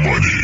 money.